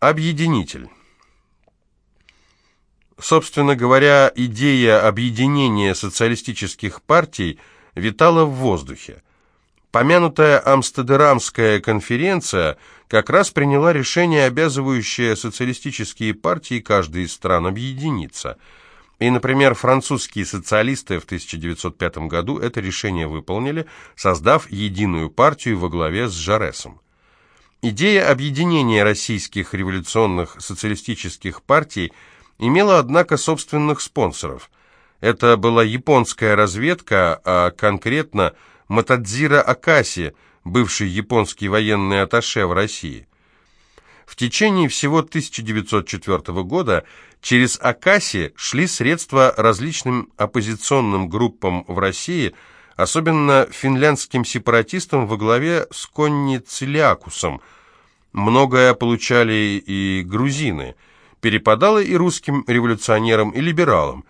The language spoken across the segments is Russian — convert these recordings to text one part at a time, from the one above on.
Объединитель. Собственно говоря, идея объединения социалистических партий витала в воздухе. Помянутая Амстердамская конференция как раз приняла решение, обязывающее социалистические партии каждой из стран объединиться. И, например, французские социалисты в 1905 году это решение выполнили, создав единую партию во главе с Жаресом. Идея объединения российских революционных социалистических партий имела, однако, собственных спонсоров. Это была японская разведка, а конкретно Матадзира Акаси, бывший японский военный атташе в России. В течение всего 1904 года через Акаси шли средства различным оппозиционным группам в России – особенно финляндским сепаратистам во главе с Конни Целиакусом. Многое получали и грузины. Перепадало и русским революционерам, и либералам.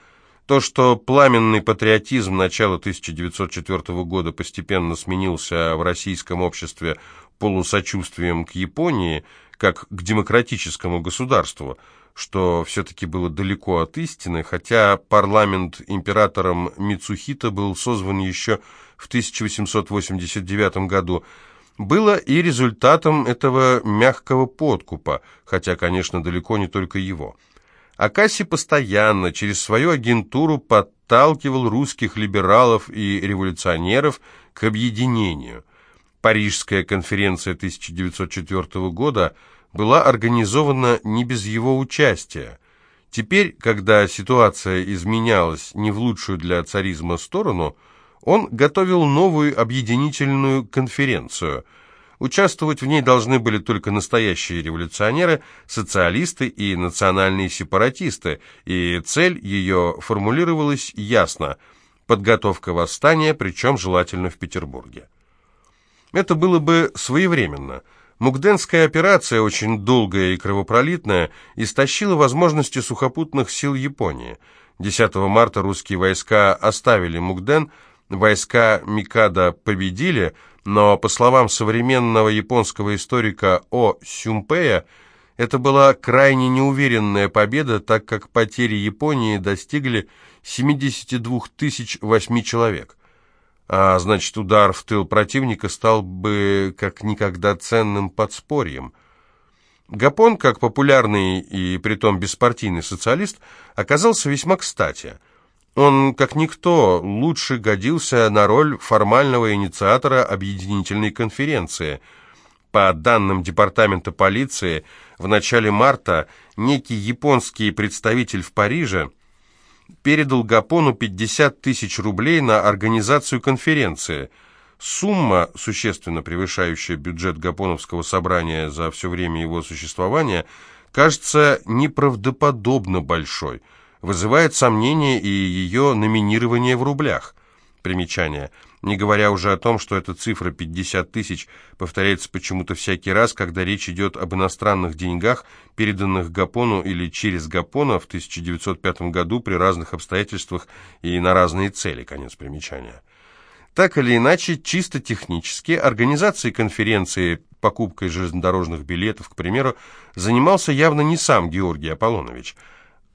То, что пламенный патриотизм начала 1904 года постепенно сменился в российском обществе полусочувствием к Японии, как к демократическому государству – что все-таки было далеко от истины, хотя парламент императором Мицухита был созван еще в 1889 году, было и результатом этого мягкого подкупа, хотя, конечно, далеко не только его. Акаси постоянно через свою агентуру подталкивал русских либералов и революционеров к объединению. Парижская конференция 1904 года – была организована не без его участия. Теперь, когда ситуация изменялась не в лучшую для царизма сторону, он готовил новую объединительную конференцию. Участвовать в ней должны были только настоящие революционеры, социалисты и национальные сепаратисты, и цель ее формулировалась ясно – подготовка восстания, причем желательно в Петербурге. Это было бы своевременно – Мугденская операция, очень долгая и кровопролитная, истощила возможности сухопутных сил Японии. 10 марта русские войска оставили Мугден, войска Микада победили, но, по словам современного японского историка О. Сюмпея, это была крайне неуверенная победа, так как потери Японии достигли 72 тысяч восьми человек а значит, удар в тыл противника стал бы как никогда ценным подспорьем. Гапон, как популярный и притом беспартийный социалист, оказался весьма кстати. Он, как никто, лучше годился на роль формального инициатора объединительной конференции. По данным Департамента полиции, в начале марта некий японский представитель в Париже передал Гапону 50 тысяч рублей на организацию конференции. Сумма, существенно превышающая бюджет Гапоновского собрания за все время его существования, кажется неправдоподобно большой, вызывает сомнение и ее номинирование в рублях. Примечание – не говоря уже о том, что эта цифра 50 тысяч повторяется почему-то всякий раз, когда речь идет об иностранных деньгах, переданных Гапону или через Гапона в 1905 году при разных обстоятельствах и на разные цели. Конец примечания. Так или иначе, чисто технически, организацией конференции, покупкой железнодорожных билетов, к примеру, занимался явно не сам Георгий Аполлонович.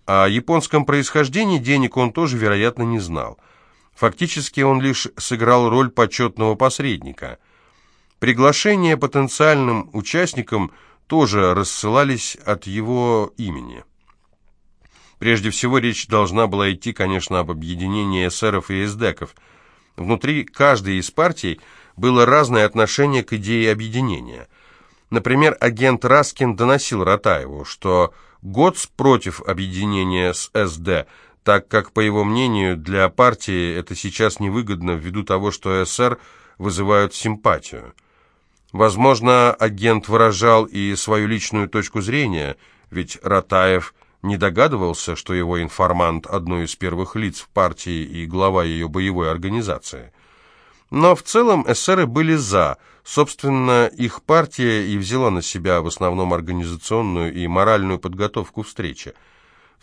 О японском происхождении денег он тоже, вероятно, не знал – Фактически он лишь сыграл роль почетного посредника. Приглашения потенциальным участникам тоже рассылались от его имени. Прежде всего речь должна была идти, конечно, об объединении эсеров и эсдеков. Внутри каждой из партий было разное отношение к идее объединения. Например, агент Раскин доносил Ратаеву, что ГОЦ против объединения с СД – так как, по его мнению, для партии это сейчас невыгодно ввиду того, что СССР вызывают симпатию. Возможно, агент выражал и свою личную точку зрения, ведь Ратаев не догадывался, что его информант – одно из первых лиц в партии и глава ее боевой организации. Но в целом эсеры были «за», собственно, их партия и взяла на себя в основном организационную и моральную подготовку встречи –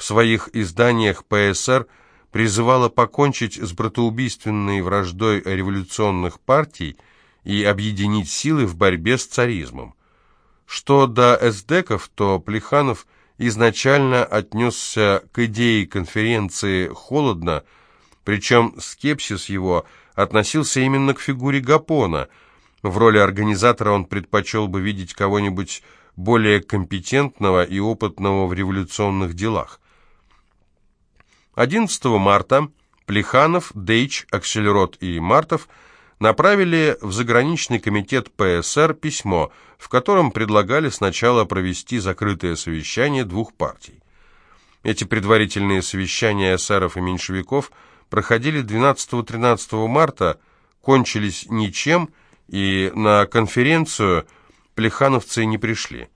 в своих изданиях ПСР призывала покончить с братоубийственной враждой революционных партий и объединить силы в борьбе с царизмом. Что до эсдеков, то Плеханов изначально отнесся к идее конференции холодно, причем скепсис его относился именно к фигуре Гапона. В роли организатора он предпочел бы видеть кого-нибудь более компетентного и опытного в революционных делах. 11 марта Плеханов, Дейч, Аксельрот и Мартов направили в заграничный комитет ПСР письмо, в котором предлагали сначала провести закрытое совещание двух партий. Эти предварительные совещания эсеров и меньшевиков проходили 12-13 марта, кончились ничем, и на конференцию плехановцы не пришли.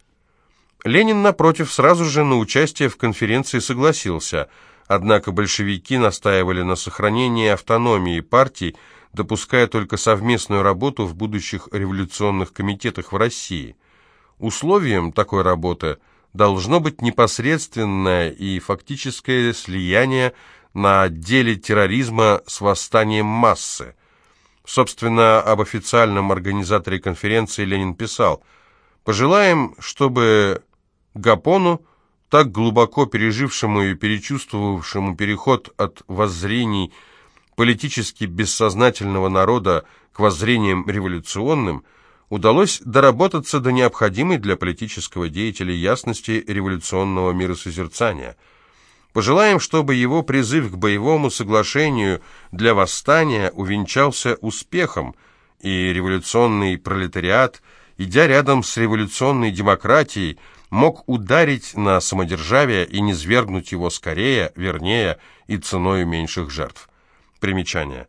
Ленин, напротив, сразу же на участие в конференции согласился – Однако большевики настаивали на сохранении автономии партий, допуская только совместную работу в будущих революционных комитетах в России. Условием такой работы должно быть непосредственное и фактическое слияние на отделе терроризма с восстанием массы. Собственно, об официальном организаторе конференции Ленин писал «Пожелаем, чтобы Гапону так глубоко пережившему и перечувствовавшему переход от воззрений политически бессознательного народа к воззрениям революционным, удалось доработаться до необходимой для политического деятеля ясности революционного миросозерцания. Пожелаем, чтобы его призыв к боевому соглашению для восстания увенчался успехом, и революционный пролетариат, идя рядом с революционной демократией, мог ударить на самодержавие и низвергнуть его скорее, вернее и ценой меньших жертв. Примечание.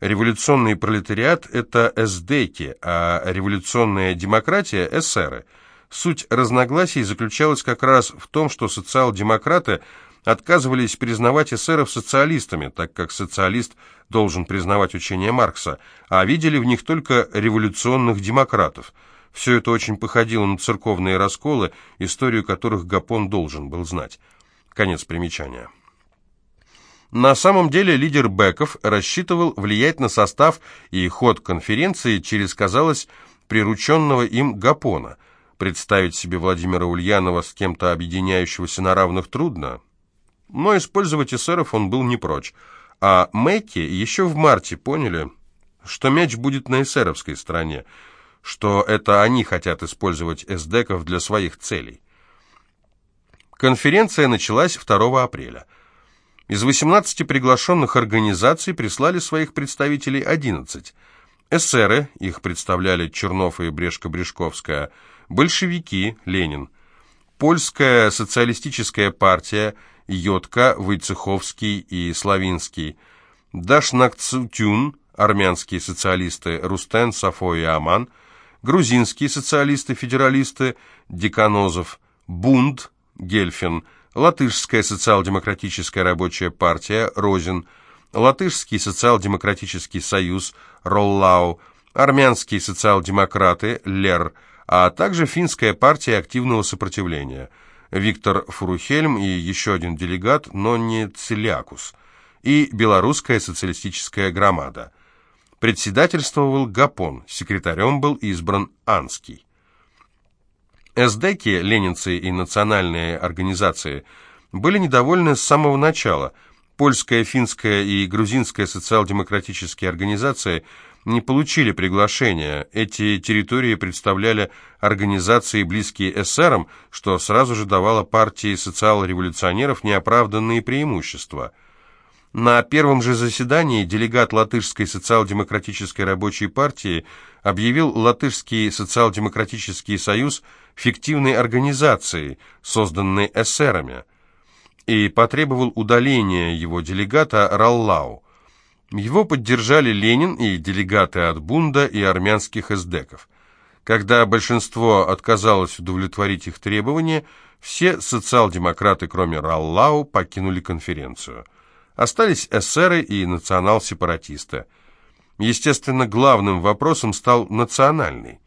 Революционный пролетариат – это эсдеки, а революционная демократия – эсеры. Суть разногласий заключалась как раз в том, что социал-демократы отказывались признавать эсеров социалистами, так как социалист должен признавать учение Маркса, а видели в них только революционных демократов – все это очень походило на церковные расколы, историю которых Гапон должен был знать. Конец примечания. На самом деле лидер Беков рассчитывал влиять на состав и ход конференции через, казалось, прирученного им Гапона. Представить себе Владимира Ульянова с кем-то объединяющегося на равных трудно, но использовать эсеров он был не прочь. А Мэкки еще в марте поняли, что мяч будет на эсеровской стороне – что это они хотят использовать эсдеков для своих целей. Конференция началась 2 апреля. Из 18 приглашенных организаций прислали своих представителей 11. Эсеры, их представляли Чернов и Брешко-Брешковская, большевики, Ленин, Польская социалистическая партия, Йотка, Войцеховский и Славинский, Дашнакцутюн, армянские социалисты Рустен, Сафо и Аман – грузинские социалисты-федералисты Деканозов, Бунд, Гельфин, Латышская социал-демократическая рабочая партия Розин, Латышский социал-демократический союз Роллау, Армянские социал-демократы Лер, а также Финская партия активного сопротивления Виктор Фурухельм и еще один делегат, но не Целиакус, и Белорусская социалистическая громада – Председательствовал Гапон, секретарем был избран Анский. СДКи, ленинцы и национальные организации были недовольны с самого начала. Польская, финская и грузинская социал-демократические организации не получили приглашения. Эти территории представляли организации, близкие эсерам, что сразу же давало партии социал-революционеров неоправданные преимущества – на первом же заседании делегат Латышской социал-демократической рабочей партии объявил Латышский социал-демократический союз фиктивной организацией, созданной эсерами, и потребовал удаления его делегата Раллау. Его поддержали Ленин и делегаты от Бунда и армянских эсдеков. Когда большинство отказалось удовлетворить их требования, все социал-демократы, кроме Раллау, покинули конференцию. Остались эсеры и национал-сепаратисты. Естественно, главным вопросом стал национальный.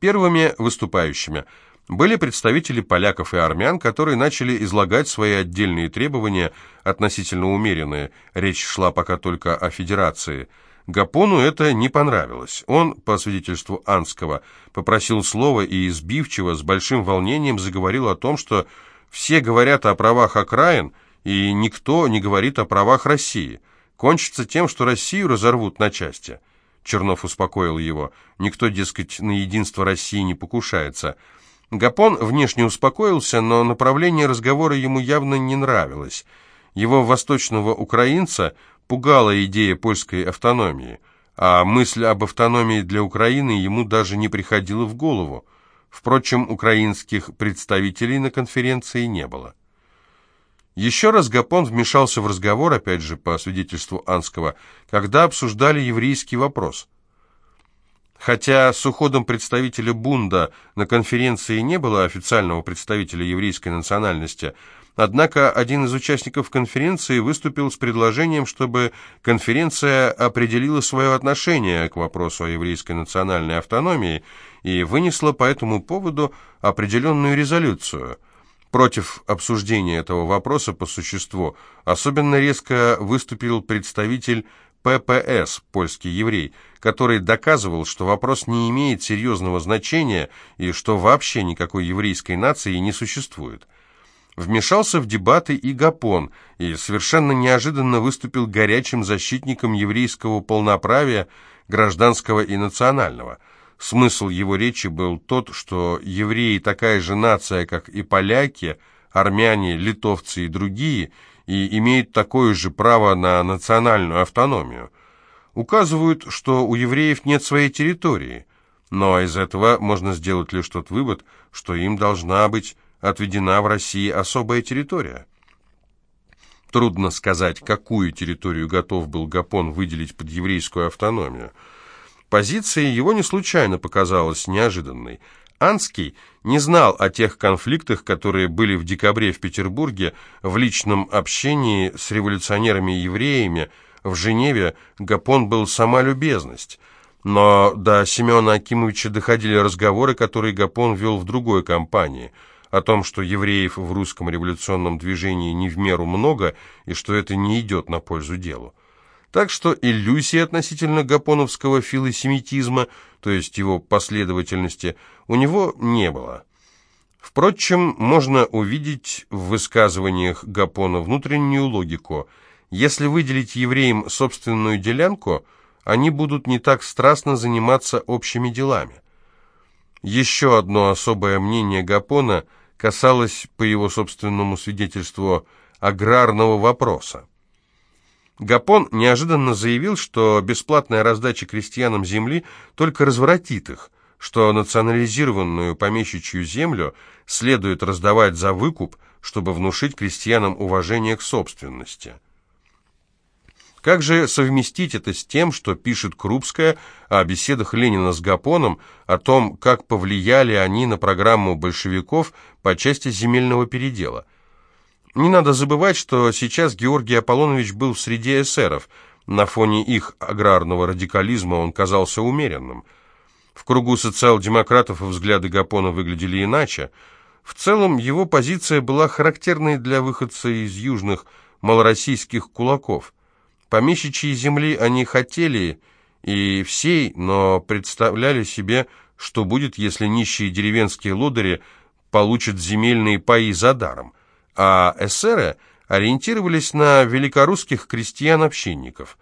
Первыми выступающими были представители поляков и армян, которые начали излагать свои отдельные требования, относительно умеренные, речь шла пока только о федерации. Гапону это не понравилось. Он, по свидетельству Анского, попросил слова и избивчиво, с большим волнением заговорил о том, что все говорят о правах окраин, и никто не говорит о правах России. Кончится тем, что Россию разорвут на части. Чернов успокоил его. Никто, дескать, на единство России не покушается. Гапон внешне успокоился, но направление разговора ему явно не нравилось. Его восточного украинца пугала идея польской автономии, а мысль об автономии для Украины ему даже не приходила в голову. Впрочем, украинских представителей на конференции не было. Еще раз Гапон вмешался в разговор, опять же, по свидетельству Анского, когда обсуждали еврейский вопрос. Хотя с уходом представителя Бунда на конференции не было официального представителя еврейской национальности, однако один из участников конференции выступил с предложением, чтобы конференция определила свое отношение к вопросу о еврейской национальной автономии и вынесла по этому поводу определенную резолюцию. Против обсуждения этого вопроса по существу особенно резко выступил представитель ППС, польский еврей, который доказывал, что вопрос не имеет серьезного значения и что вообще никакой еврейской нации не существует. Вмешался в дебаты и Гапон, и совершенно неожиданно выступил горячим защитником еврейского полноправия, гражданского и национального. Смысл его речи был тот, что евреи такая же нация, как и поляки, армяне, литовцы и другие – и имеют такое же право на национальную автономию. Указывают, что у евреев нет своей территории, но из этого можно сделать лишь тот вывод, что им должна быть отведена в России особая территория. Трудно сказать, какую территорию готов был Гапон выделить под еврейскую автономию. Позиция его не случайно показалась неожиданной – Анский не знал о тех конфликтах, которые были в декабре в Петербурге, в личном общении с революционерами-евреями. В Женеве Гапон был сама любезность. Но до Семена Акимовича доходили разговоры, которые Гапон вел в другой компании, о том, что евреев в русском революционном движении не в меру много и что это не идет на пользу делу. Так что иллюзии относительно гапоновского филосемитизма, то есть его последовательности, у него не было. Впрочем, можно увидеть в высказываниях Гапона внутреннюю логику. Если выделить евреям собственную делянку, они будут не так страстно заниматься общими делами. Еще одно особое мнение Гапона касалось, по его собственному свидетельству, аграрного вопроса. Гапон неожиданно заявил, что бесплатная раздача крестьянам земли только разворотит их, что национализированную помещичью землю следует раздавать за выкуп, чтобы внушить крестьянам уважение к собственности. Как же совместить это с тем, что пишет Крупская о беседах Ленина с Гапоном, о том, как повлияли они на программу большевиков по части земельного передела – не надо забывать, что сейчас Георгий Аполлонович был в среде эсеров. На фоне их аграрного радикализма он казался умеренным. В кругу социал-демократов взгляды Гапона выглядели иначе. В целом его позиция была характерной для выходца из южных малороссийских кулаков. Помещичьи земли они хотели и всей, но представляли себе, что будет, если нищие деревенские лодыри получат земельные паи за даром – а эсеры ориентировались на великорусских крестьян-общинников.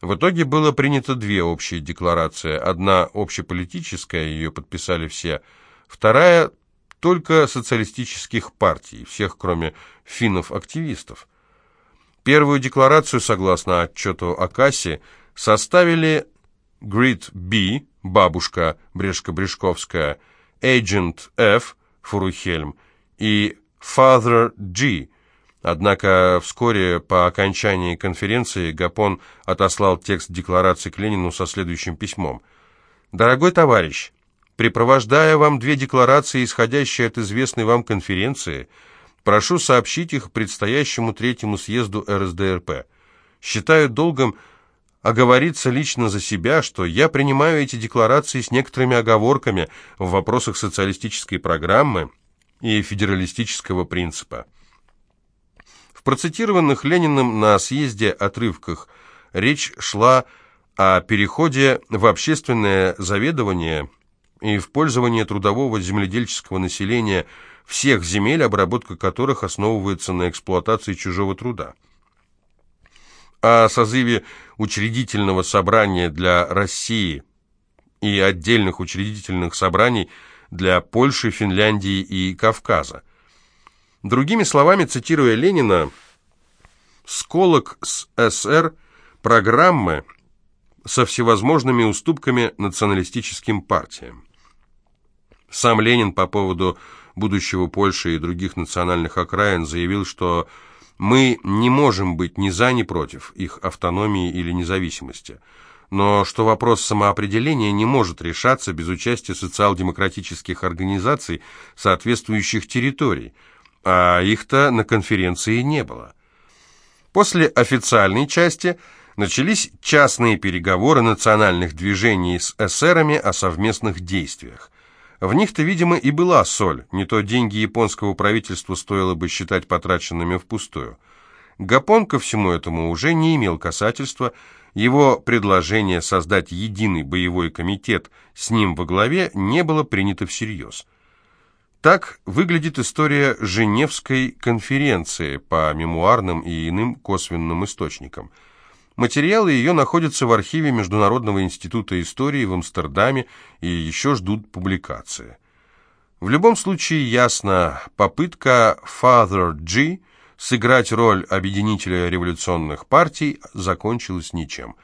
В итоге было принято две общие декларации. Одна общеполитическая, ее подписали все, вторая только социалистических партий, всех кроме финнов-активистов. Первую декларацию, согласно отчету о кассе, составили Грид Б, бабушка Брешко-Брешковская, Agent F, Фурухельм, и Father G. Однако вскоре по окончании конференции Гапон отослал текст декларации к Ленину со следующим письмом. «Дорогой товарищ, припровождая вам две декларации, исходящие от известной вам конференции, прошу сообщить их предстоящему третьему съезду РСДРП. Считаю долгом оговориться лично за себя, что я принимаю эти декларации с некоторыми оговорками в вопросах социалистической программы, и федералистического принципа. В процитированных Лениным на съезде отрывках речь шла о переходе в общественное заведование и в пользование трудового земледельческого населения всех земель, обработка которых основывается на эксплуатации чужого труда. О созыве учредительного собрания для России и отдельных учредительных собраний для Польши, Финляндии и Кавказа. Другими словами, цитируя Ленина, «Сколок с СР программы со всевозможными уступками националистическим партиям». Сам Ленин по поводу будущего Польши и других национальных окраин заявил, что «мы не можем быть ни за, ни против их автономии или независимости» но что вопрос самоопределения не может решаться без участия социал-демократических организаций соответствующих территорий, а их-то на конференции не было. После официальной части начались частные переговоры национальных движений с эсерами о совместных действиях. В них-то, видимо, и была соль, не то деньги японского правительства стоило бы считать потраченными впустую. Гапон ко всему этому уже не имел касательства, его предложение создать единый боевой комитет с ним во главе не было принято всерьез. Так выглядит история Женевской конференции по мемуарным и иным косвенным источникам. Материалы ее находятся в архиве Международного института истории в Амстердаме и еще ждут публикации. В любом случае ясно, попытка Father G сыграть роль объединителя революционных партий закончилась ничем.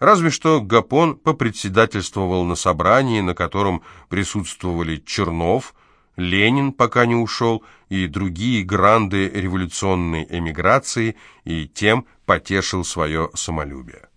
Разве что Гапон попредседательствовал на собрании, на котором присутствовали Чернов, Ленин, пока не ушел, и другие гранды революционной эмиграции, и тем потешил свое самолюбие.